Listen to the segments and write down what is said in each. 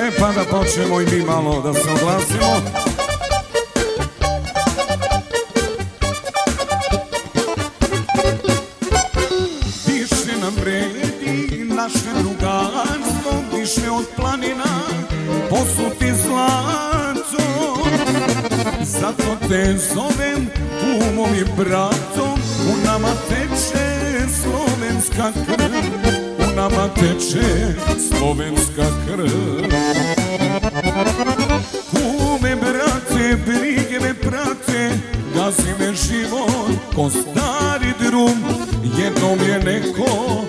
E pa da počnemo i mi malo da se oglasimo. Više nam vredi naše drugarstvo Više od planina posuti zlato. Zato te zovem umom i bratom U nama teče slovenska Nama teče slovenska krv. Kume brate, brige me prate Gazi me život ko stari drum Jednom je neko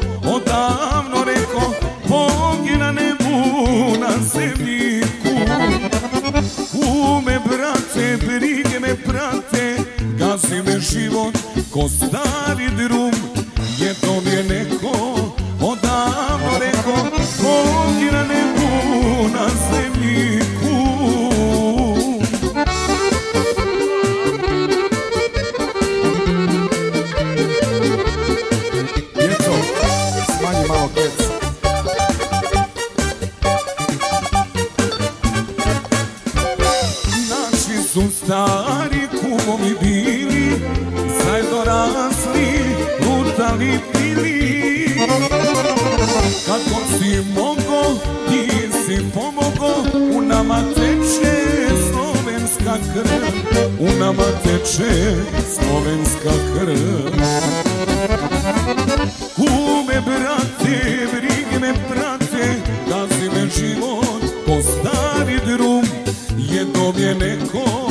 Jednom je neko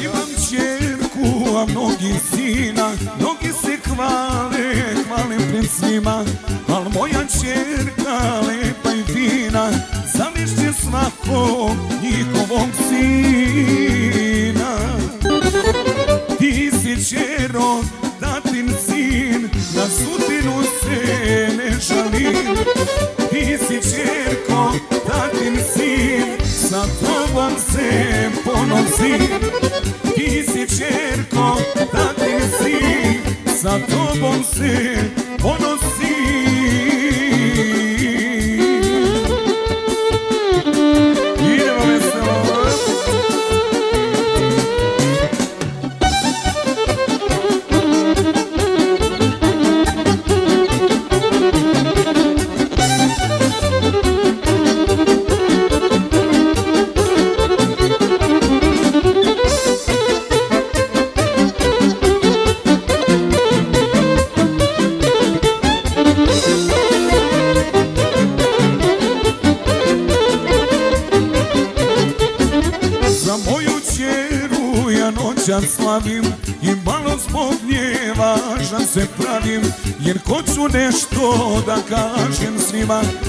Imam čerku, a mnogi sina Mnogi se hvale, hvale pred svima. Al moja čerka, lepa i fina Zamišće svakog njihovog sina. Ti si čero, tatin sin Na sudbinu se ne žalim Ti si čerko, tatin sin Tobom se ponosim. Ti si čerko, tatin sin Sa tobom se kažem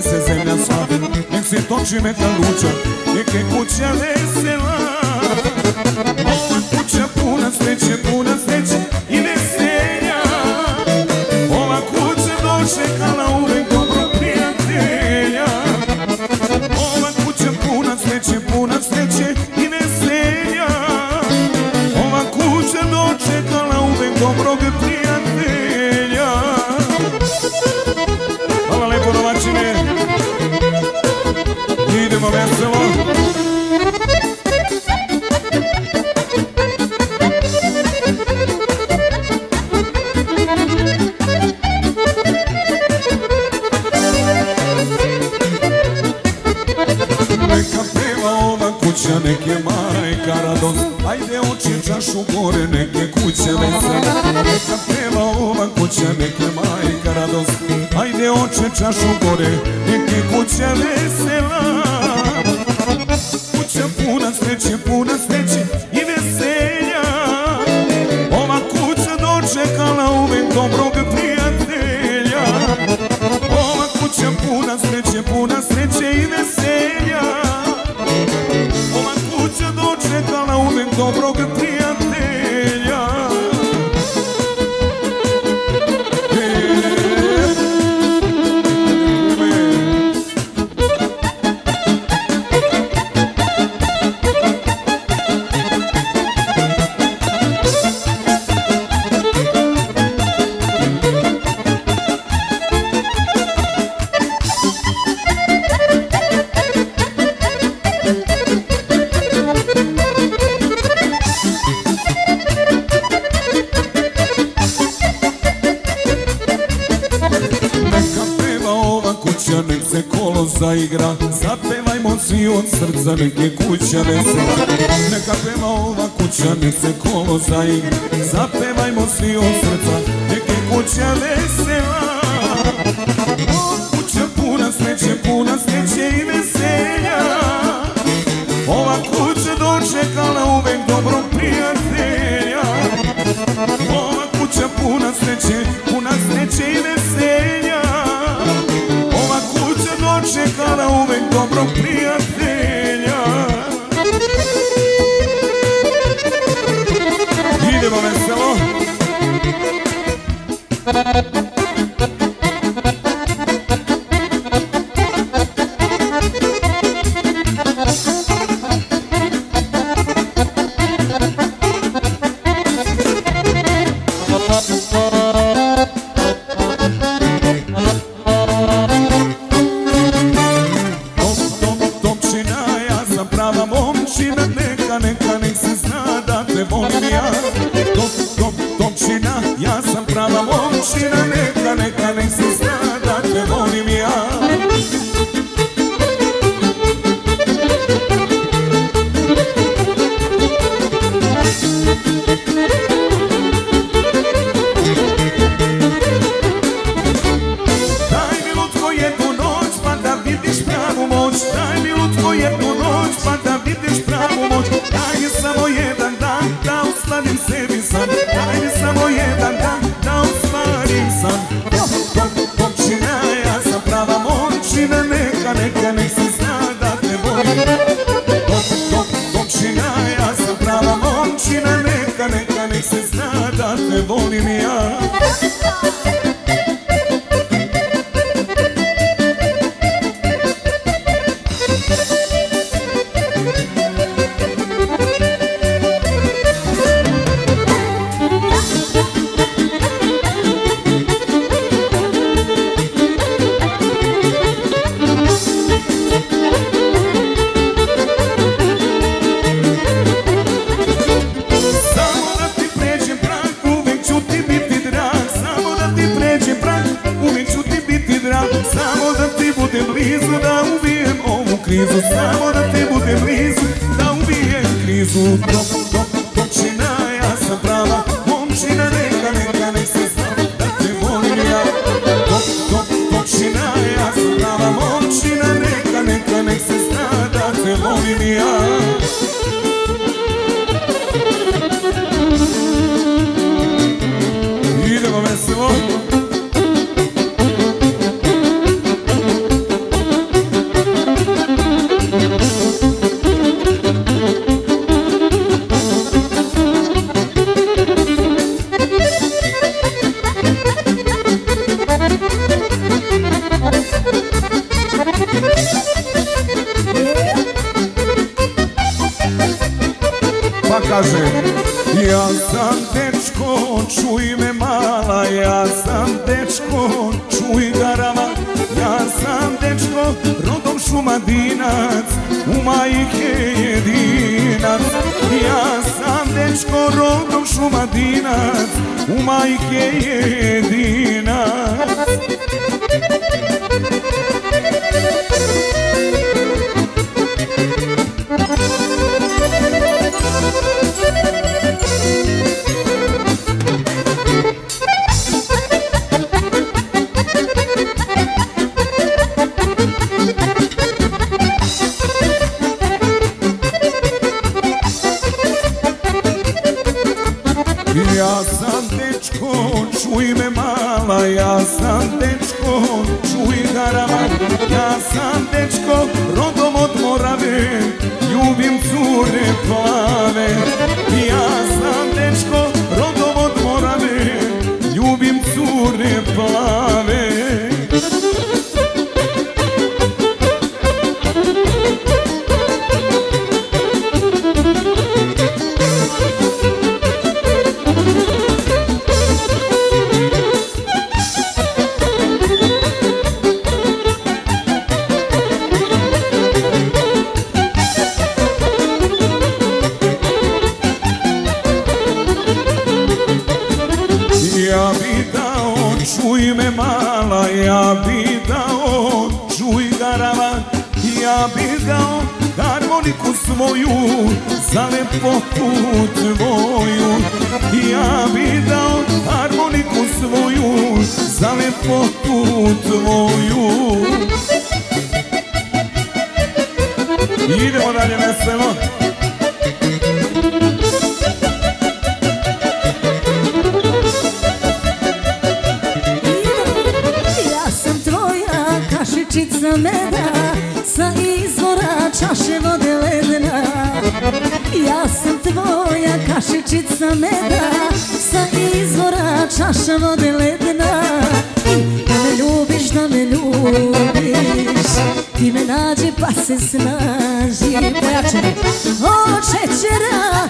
se zemlja sva Nek svi točime ta luča Nek je kuća vesela zaigra. Zapevajmo svi od srca neke kuća vesela Neka peva ova kuća nek se kolo zaigra. Zapevajmo svi od srca neke kuća vesela se volim ja χωρών σου Μαντίνας ου μαϊκέ Εντίνας tvoja kašičica meda Sa izvora čaše vode ledena. Ja sam tvoja kašičica meda Sa izvora čaša vode ledena. Da me ljubiš, da me ljubiš Ti me nađi pa se snaži. Od šećera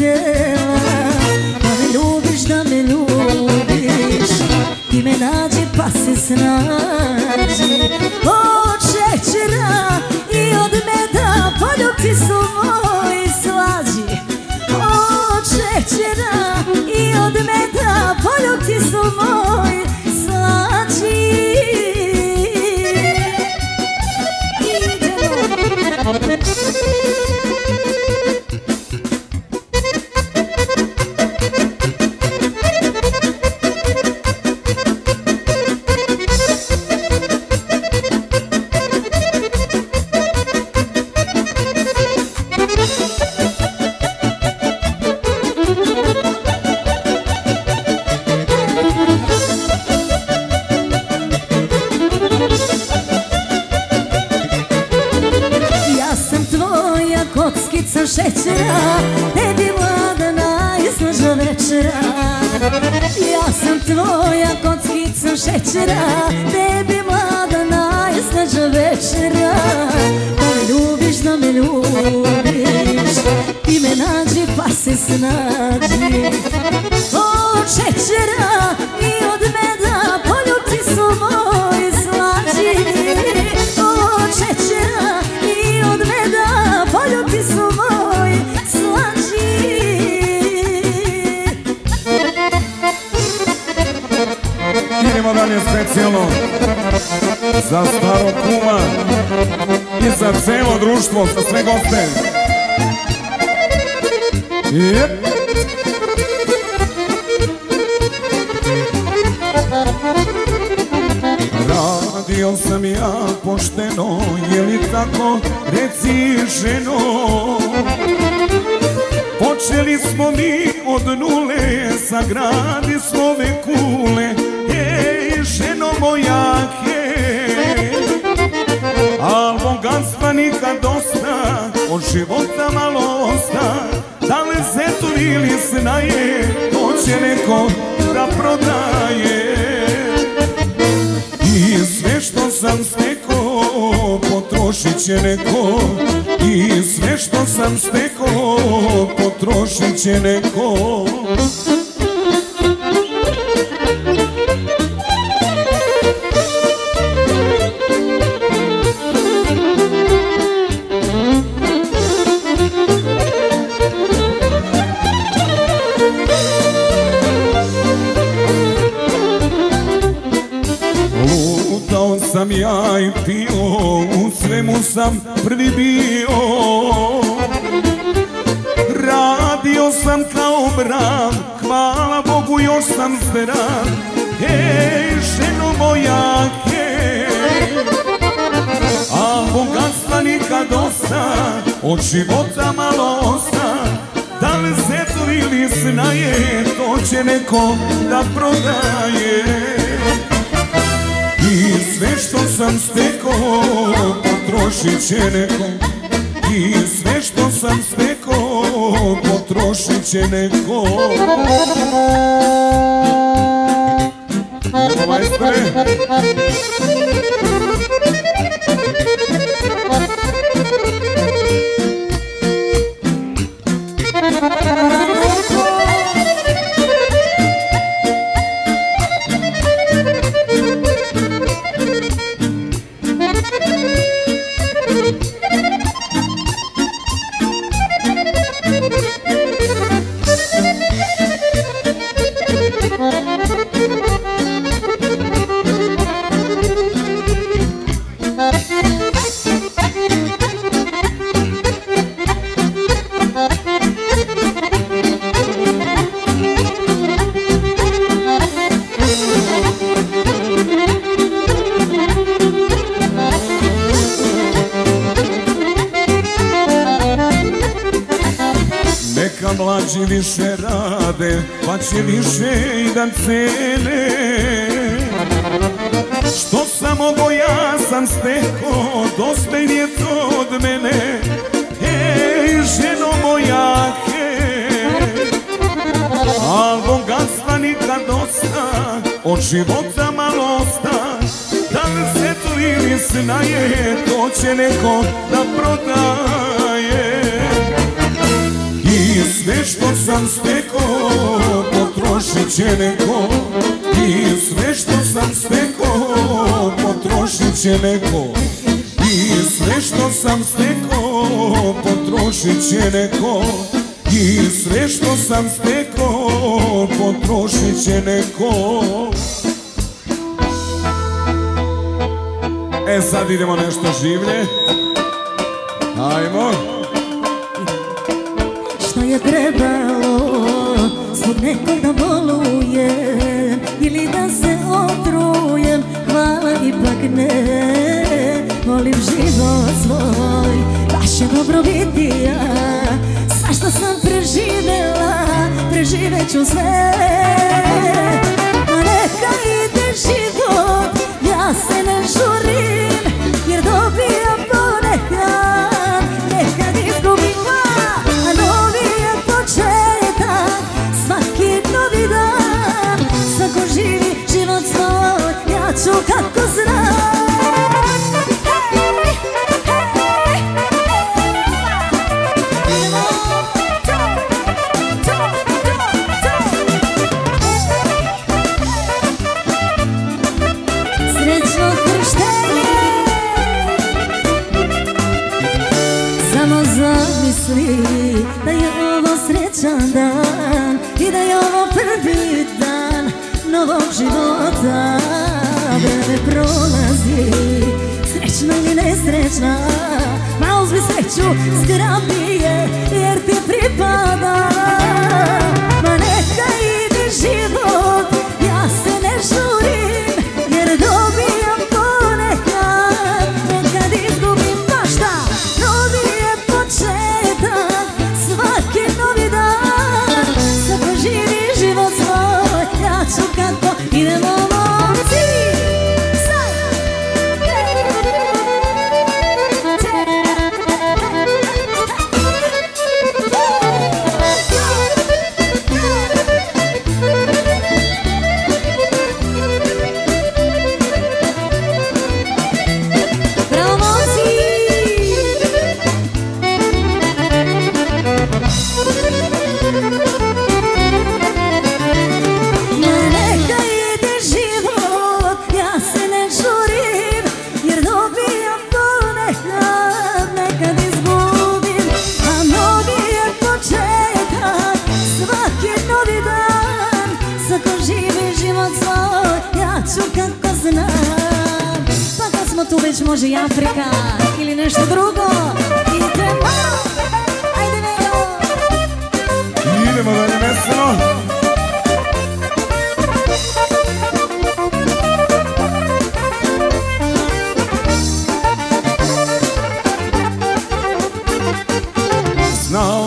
tvoga tela Da me ljubiš, da me ljubiš. Ti me nađi pa se snađi. Od šećera i od meda Poljubci su moji slađi. Od šećera i od meda Poljubci su moji šećera Tebi mlada najsnaža večera. Da me ljubiš, da me ljubiš Ti me nađi pa se snađi specijalno za starog kuma i za celo društvo, za sve goste. Jep. Radio sam ja pošteno, je li tako, reci ženo Počeli smo mi od nule, sagradi smo ove kule hej Al bogatstva nikad dosta, od života malo osta. Da li zetu ili snaje, to će neko da prodaje. I sve što sam stekao, potrošit će neko. I sve što sam stekao, potrošit će neko sam zveran Ej, ženo moja, hej. A bogatstva nikad dosta, od života malo osta. Da li to ili snaje, to će neko da prodaje. I sve što sam stekao, potrošit će neko. I sve što sam stekao, potrošit će neko ¿Cómo va este? Majstore mlađi više rade, pa će više i da cene. Što sam mogo ja sam steko, dosta im je to od mene. Ej, ženo moja, hej Al bogatstva nikad dosta, od života malo osta. Da li se to ili snaje, to će neko da prodaje i sve što sam stekao potrošit će neko I sve što sam stekao potrošit će neko I sve što sam stekao potrošit će neko I sve što sam stekao potrošit će neko E sad idemo nešto življe. Ajmo je trebalo Zbog nekog da bolujem Ili da se otrujem Hvala ipak ne. Volim život svoj Baš je dobro biti ja. Sva što sam preživjela Preživjet ću sve. A neka ide život Ja se ne žurim zamisli da je ovo srećan dan I da je ovo prvi dan novog života prolazi, srećna ili nesrećna Ma uzmi sreću, zgrabi je jer ti pripada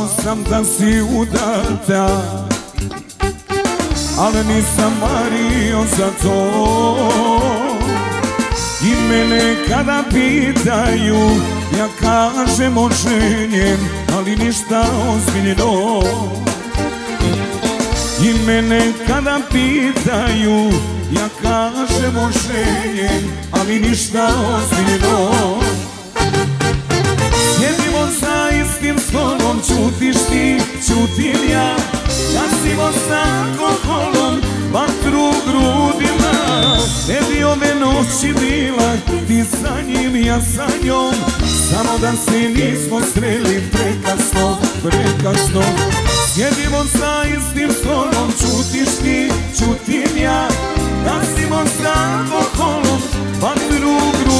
Sam da si udata Ali nisam mario za to. I mene kada pitaju Ja kažem oženjen Ali ništa ozbiljno. I mene kada pitaju Ja kažem oženjen Ali ništa ozbiljno istim stolom, čutiš ti, čutim ja. Gasimo sa alkoholom, vatru u grudima. Ne bi ove noći bila, ti sa njim, ja sa njom. Samo da se nismo sreli prekasno, prekasno. Sjedimo za istim stolom, čutiš ti, čutim ja. Gasimo sa alkoholom, vatru u grudima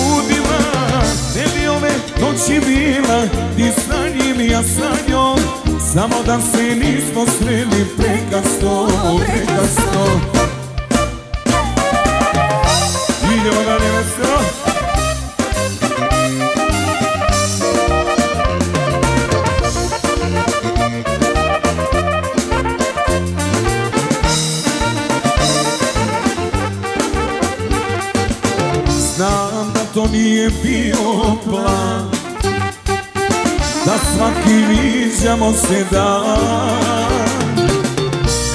Ne bi ove noći bila Ti sa njim, ja sa njom. Samo da se nismo sreli prekasno, prekasno Idemo dalje veselo nije bio plan. Da svaki viđamo se dan.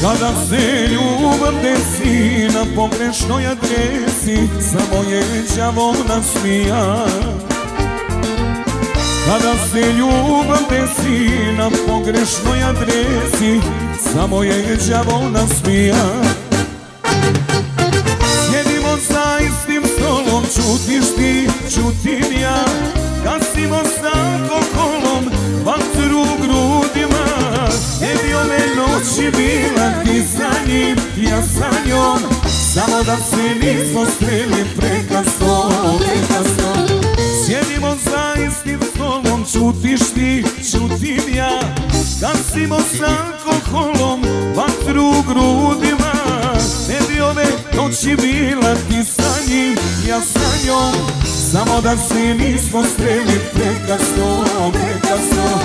Kada se ljubav desi na pogrešnoj adresi Samo je đavo nasmijan Kada se ljubav desi na pogrešnoj adresi Samo je đavo nasmijan Samo da se nismo sreli prekasno, prekasno Sjedimo za istim stolom, čutiš ti, čutim ja. Gasimo sa alkoholom, vatru u grudima. Ne bi ove noći bila ti sa njim, ja sa njom. Samo da se nismo sreli prekasno, prekasno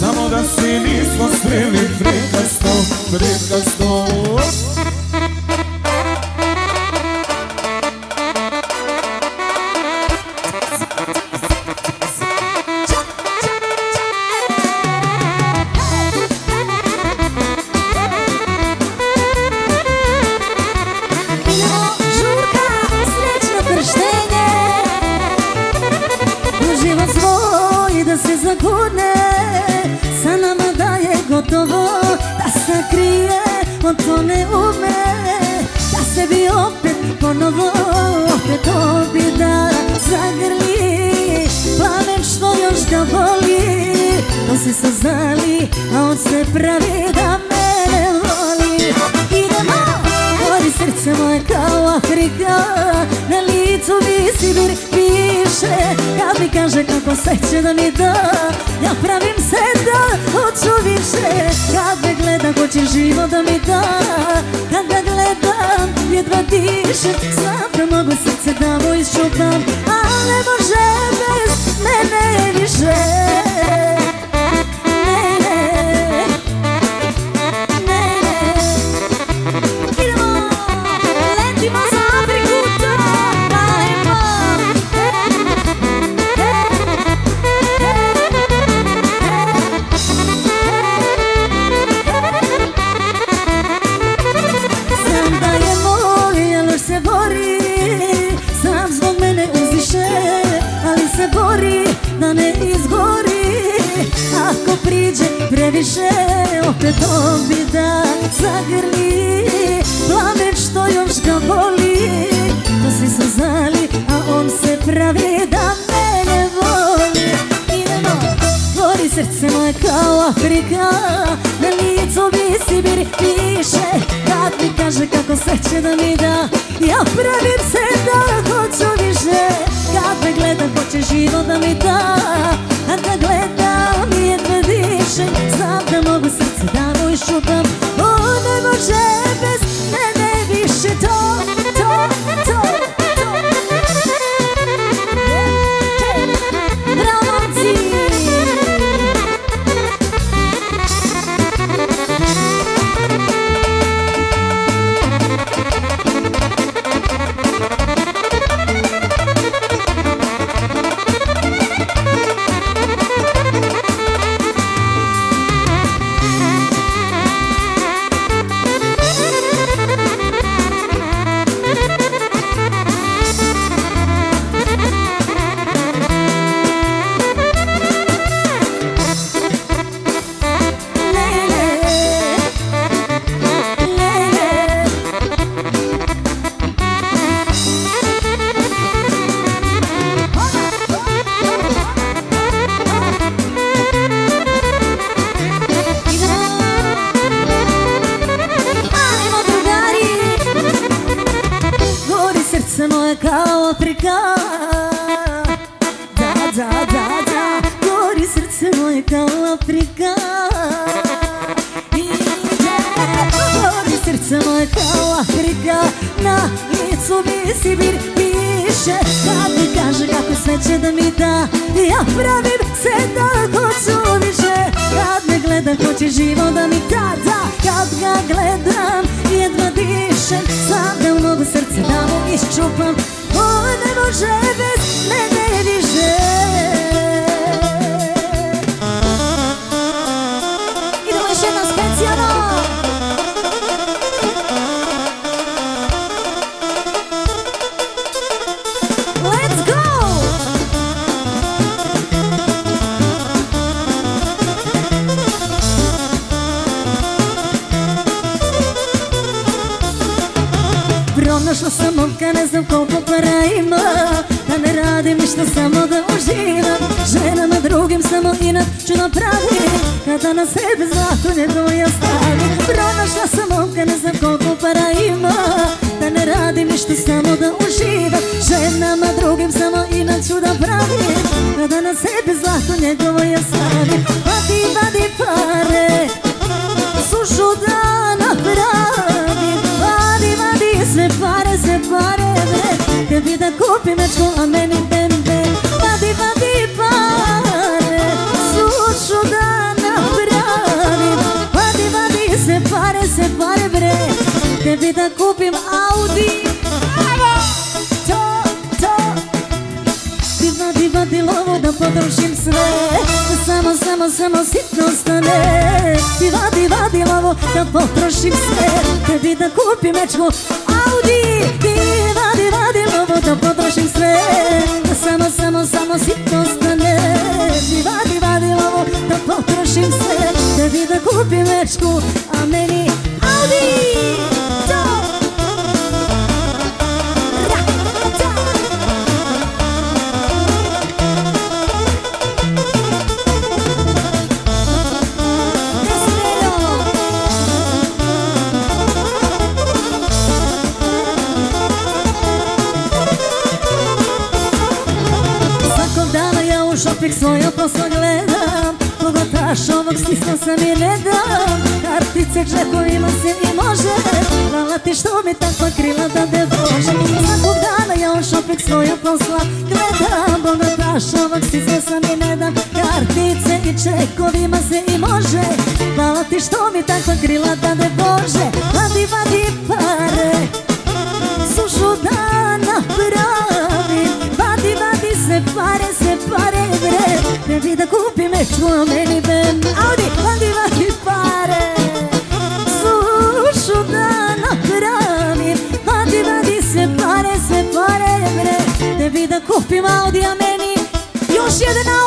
Samo da se nismo sreli prekasno, prekasno To se saznali, a on se pravi da mene voli. Idemo, Gori srce moje kao Afrika Na licu mi Sibir piše. Kad mi kaže kako se će da mi da Ja pravim se da hoću više. Kad me gleda hoće živo da mi da. Kad ga gledam jedva dišem Znam da mogu srce da mu iščupam ne može bez mene više da mi da Ja pravim se da hoću više Kad me gleda hoće živo da mi da da Kad ga gledam jedva dišem. Znam da u mogu srce da mu iščupam. O ne može bez mene više sebe zlato njegovo ja stavim Vadi, vadi pare. Sušu da napravim Vadi, vadi sve pare, sve pare bre Tebi da kupim mečku, a meni bembe Vadi, vadi pare Sušu da napravim Vadi, vadi sve pare, sve pare bre Tebi da kupim Audi Bravo! To, to. Ti vadi, vadi lovu da Da samo, sitno stane. Ti vadi, vadi lovu da potrošim sve. Tebi da kupim mečku Audi. Ti vadi, vadi lovu da potrošim sve. Da samo, samo, samo sitno stane. Ti vadi, vadi lovu da potrošim sve. Tebi da kupim mečku A meni Audi svoje posla gledam Pogotaš ovog stisno sam i ne dam. Kartice džepovima se i može Hvala ti što mi takva krila da te bože Svakog dana ja u šopik svoje posla gledam. Pogotaš ovog stisno sam i ne dam Kartice i čekovima se i može. Hvala ti što mi takva krila da te bože Vadi, vadi pare sušu da napravim Tebi da kupim mečku, a meni bem Audi, vadi, vadi pare. Sušu da napravim Vadi, vadi se pare, se pare bre. Tebi da kupim Audi, a meni još jedan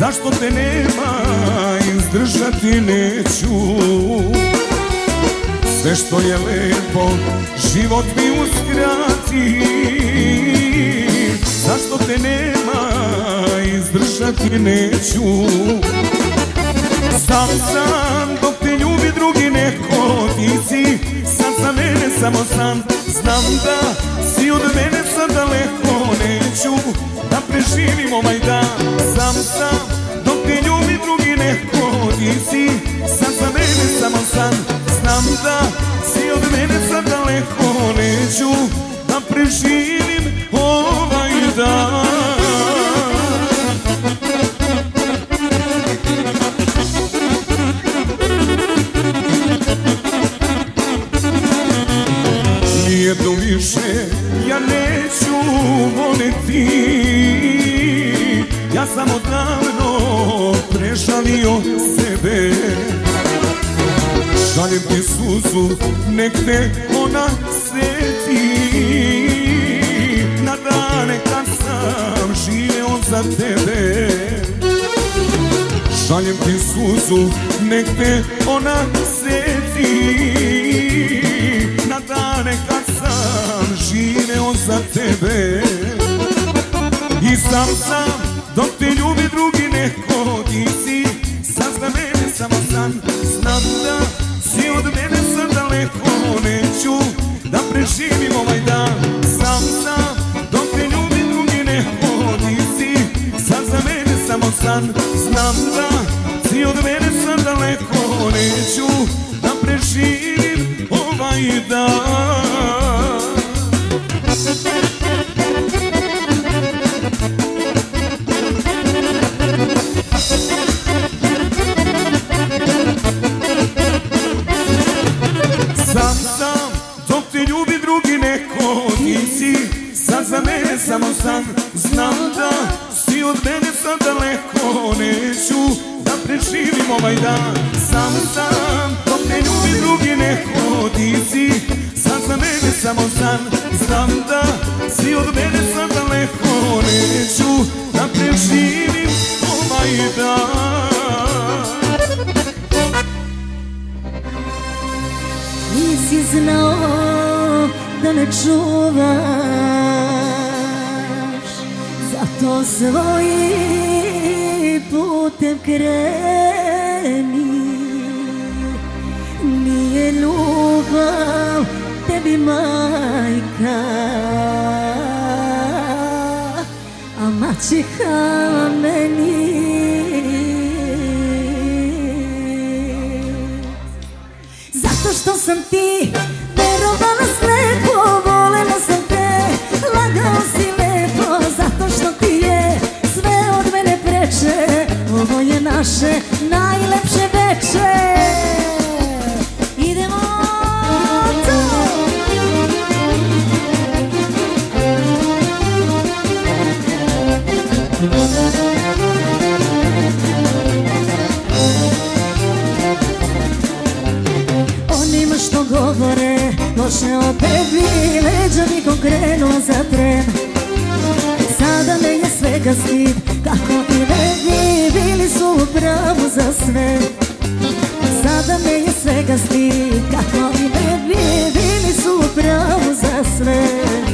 Zašto te nema, izdržati neću. Sve što je lepo, život mi uskrati. Zašto te nema, izdržati neću. Sam sam, dok te ljubi drugi neko Ti si sad za mene samo sam. Znam da si od mene sad daleko. Neću da preživim ovaj dan. Sam sam, dok te ljubi drugi neko. Ti si sad za mene samo sam. Znam da si od mene sad daleko. Neću da preživim ovaj dan više, ja neću voliti Ja sam odavno prešalio sebe. Šaljem ti suzu, nek te ona seti Na dane kad sam živeo za tebe. Šaljem ti suzu, nek te ona seti Na dane kad za tebe. I sam sam, dok te ljubi drugi neko Ti si. Sad za mene samo san. Znam da si od mene sad daleko. Neću da preživim ovaj dan. Sam sam, dok te ljubi drugi neko Ti si. Sad za mene samo san. Znam da si od mene sad daleko. Neću svega stid Kako i bi Bili su u pravu za sve. Sada me je svega stid Kako i bi Bili su u pravu za sve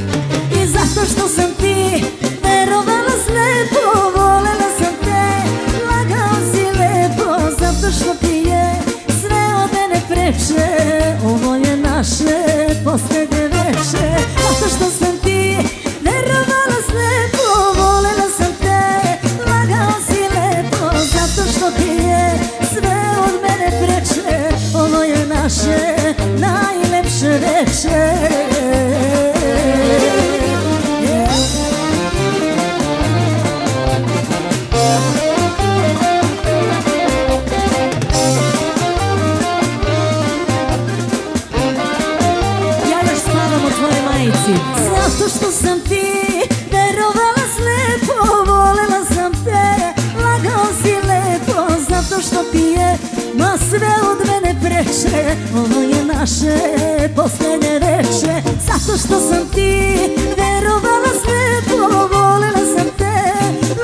naše posljednje veče Zato što sam ti verovala slepo Volela sam te,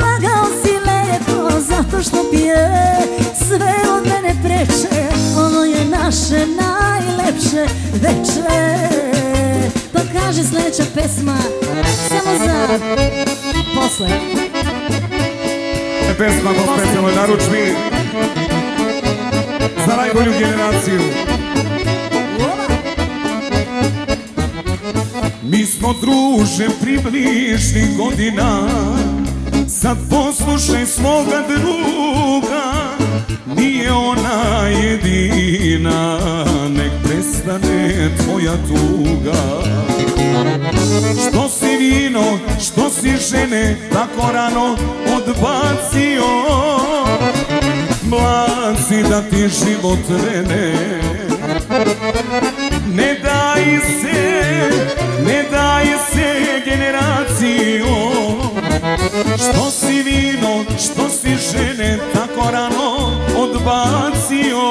lagao si lepo Zato što ti je sve od mene preče. Ovo je naše najlepše veče. Pa kaže sljedeća pesma Samo za posle. Pesma po specijalnoj naručbi za najbolju generaciju. Mi smo druže približnih godina Sad poslušaj svoga druga. Nije ona jedina Nek prestane tvoja tuga. Što si vino, što si žene Tako rano odbacio? Mlad si da ti život vene Ne daj se, odbacio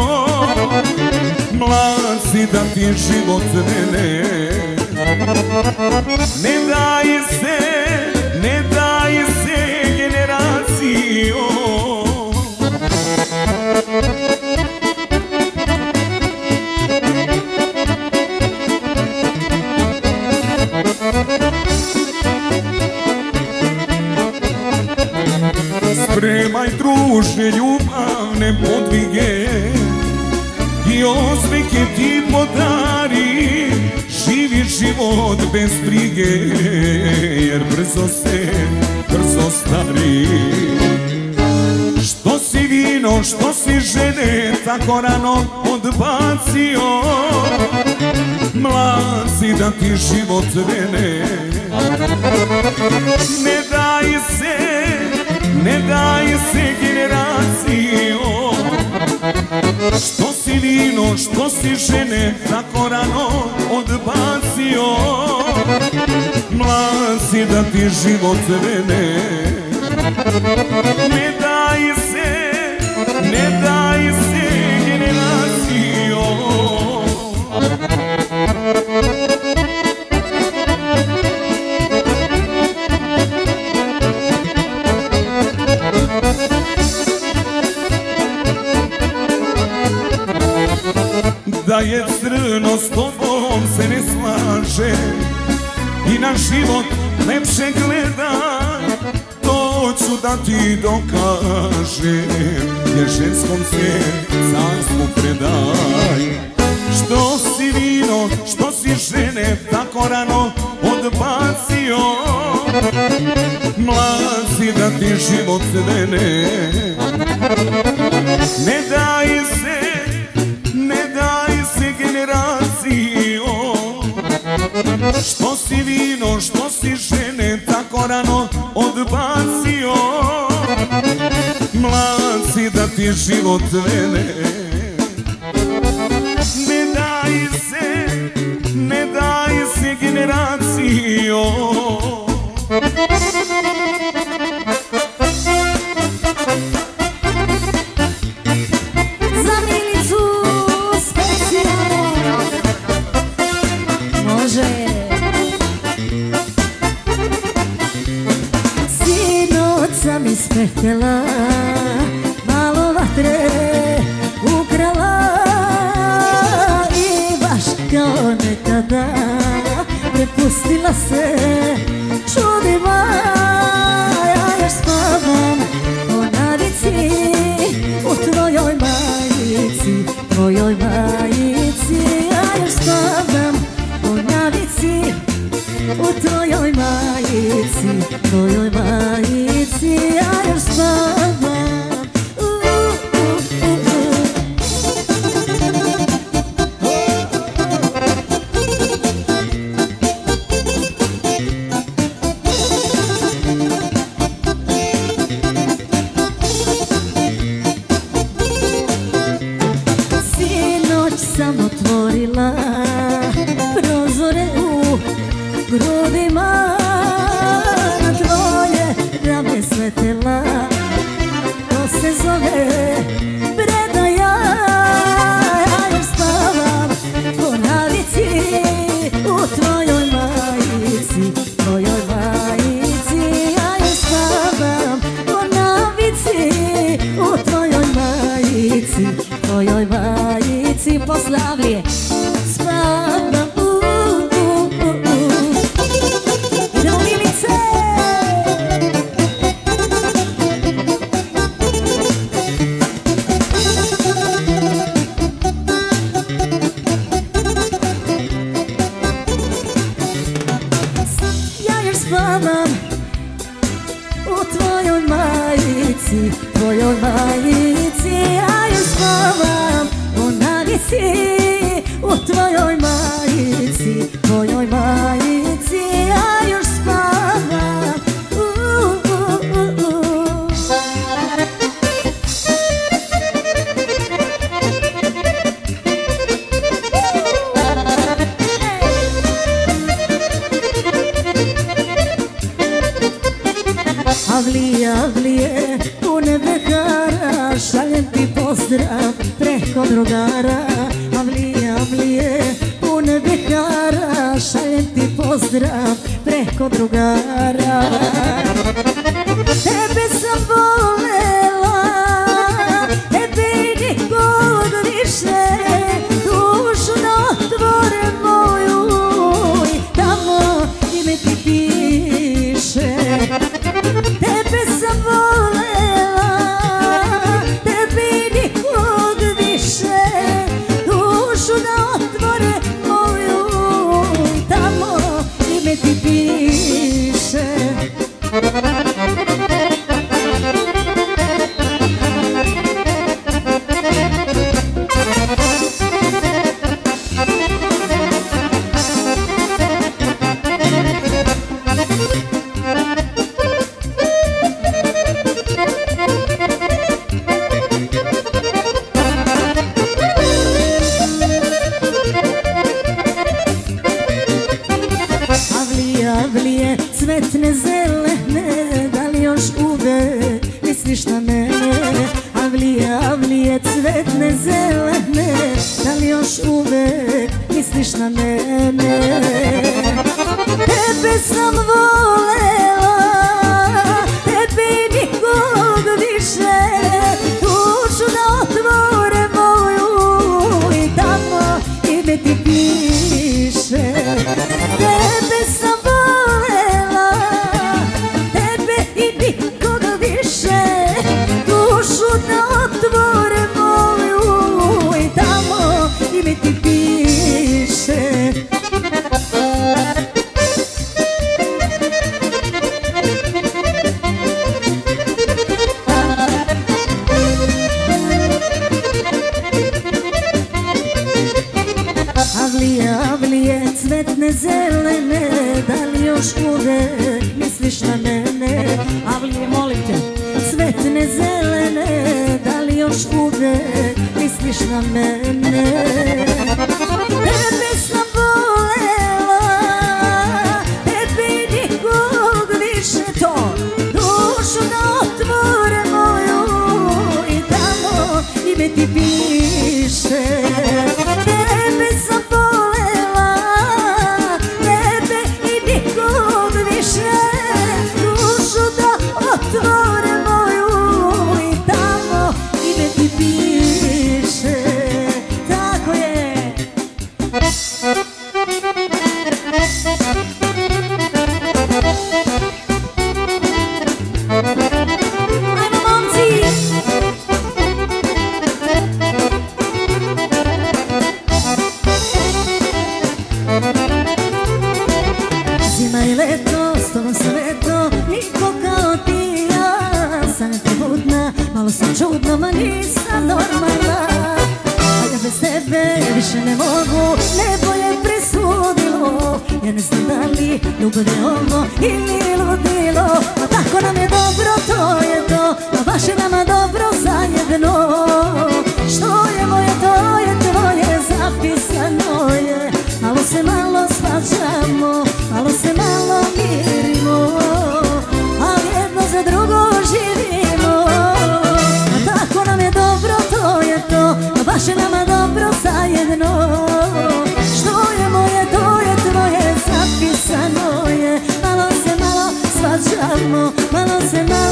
Mlad si da ti život vene Ne daj se, ne daj se generacijo Spremaj druže ljubavne podvige I osmike ti podari. Živi život bez brige Jer brzo se, brzo stari. Što si vino, što si žene Tako rano odbacio. Mlad si da ti život vene. Ne daj se, ne daj se generacijo što si žene Tako rano odbacio? Mlad da ti život vene Ne daj Da je crno s tobom se ne slaže I na život lepše gleda. To ću da ti dokažem Jer ženskom se carstvu predaj Što si vino, što si žene Tako rano odbacio? Mlad si da ti život vene Ne daj se, si vino, što si žene Tako rano odbacio? Mlad si da ti život vene cara Trebuie să-mi cvetne zelene Da li još uvek misliš na mene? Avlije molim te Cvetne zelene Da li još uvek misliš na mene? Tebe sam volela Tebi nikog više to Dušu da otvore moju I tamo ime ti piše. ánimo, vamos hermanos.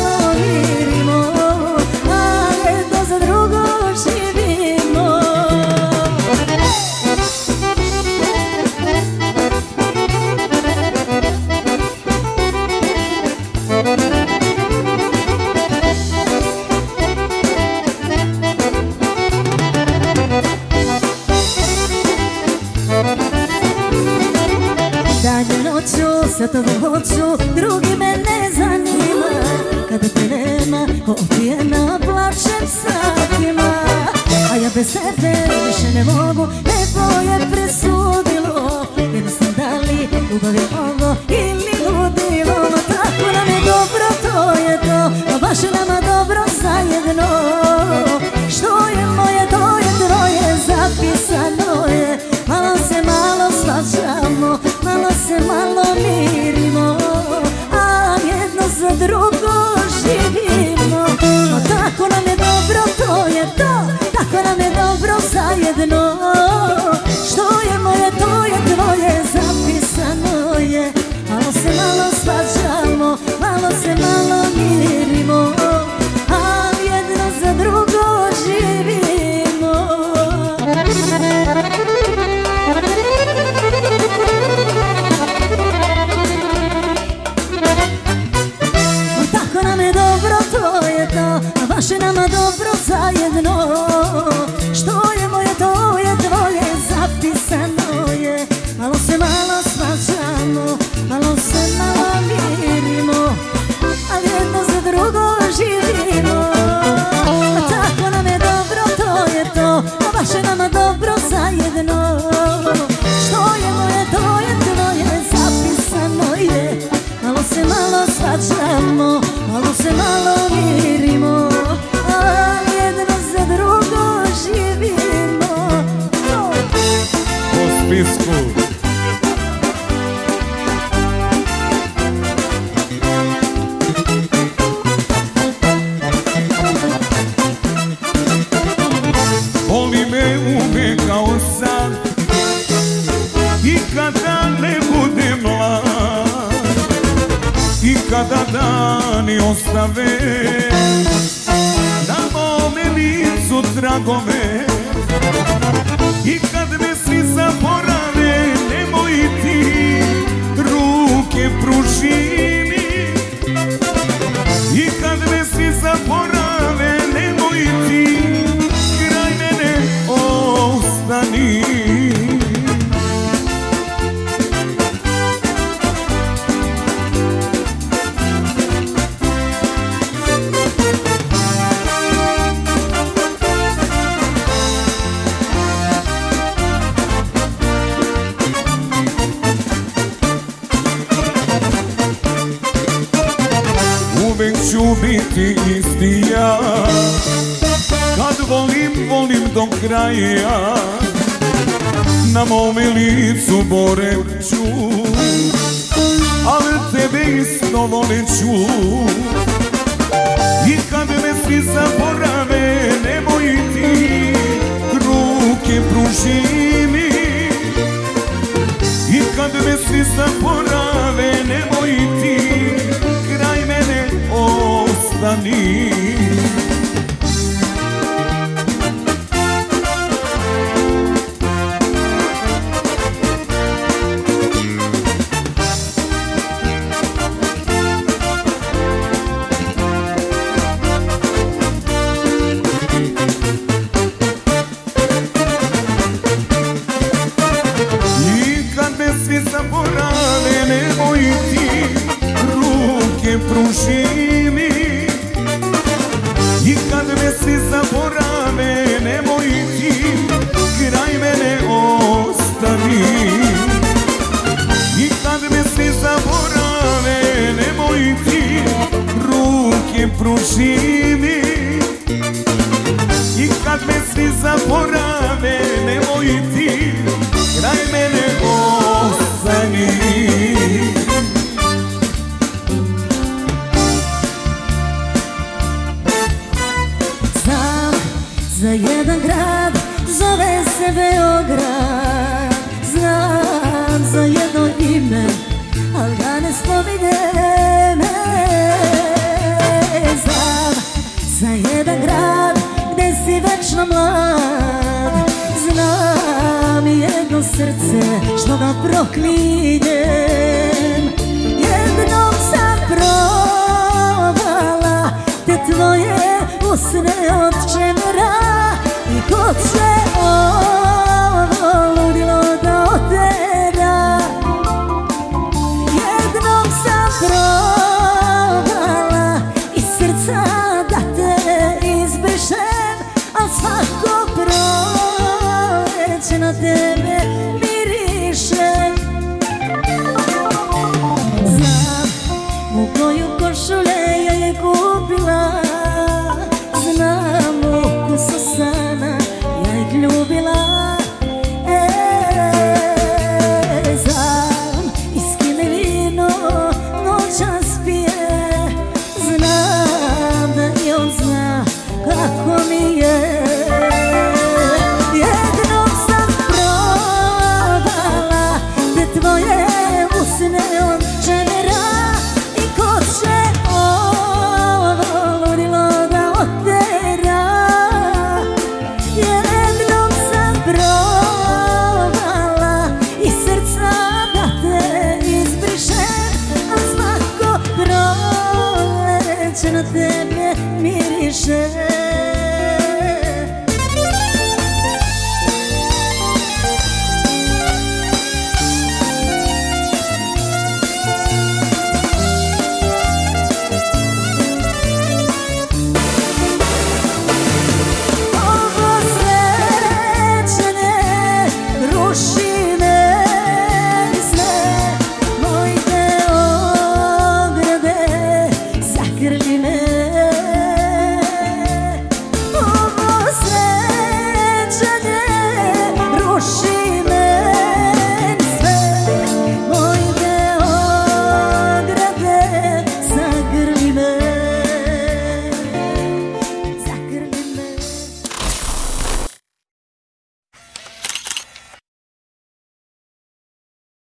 A Baš je nama dobro zajedno. Što je moje, to je tvoje Zapisano je. Malo se malo svađamo Malo se malo mirimo. izborem ću Ali tebe isto volit ću I kad me svi zaborave nemoj ti ruke pruži mi I kad me svi zaborave nemoj ti kraj mene ostani.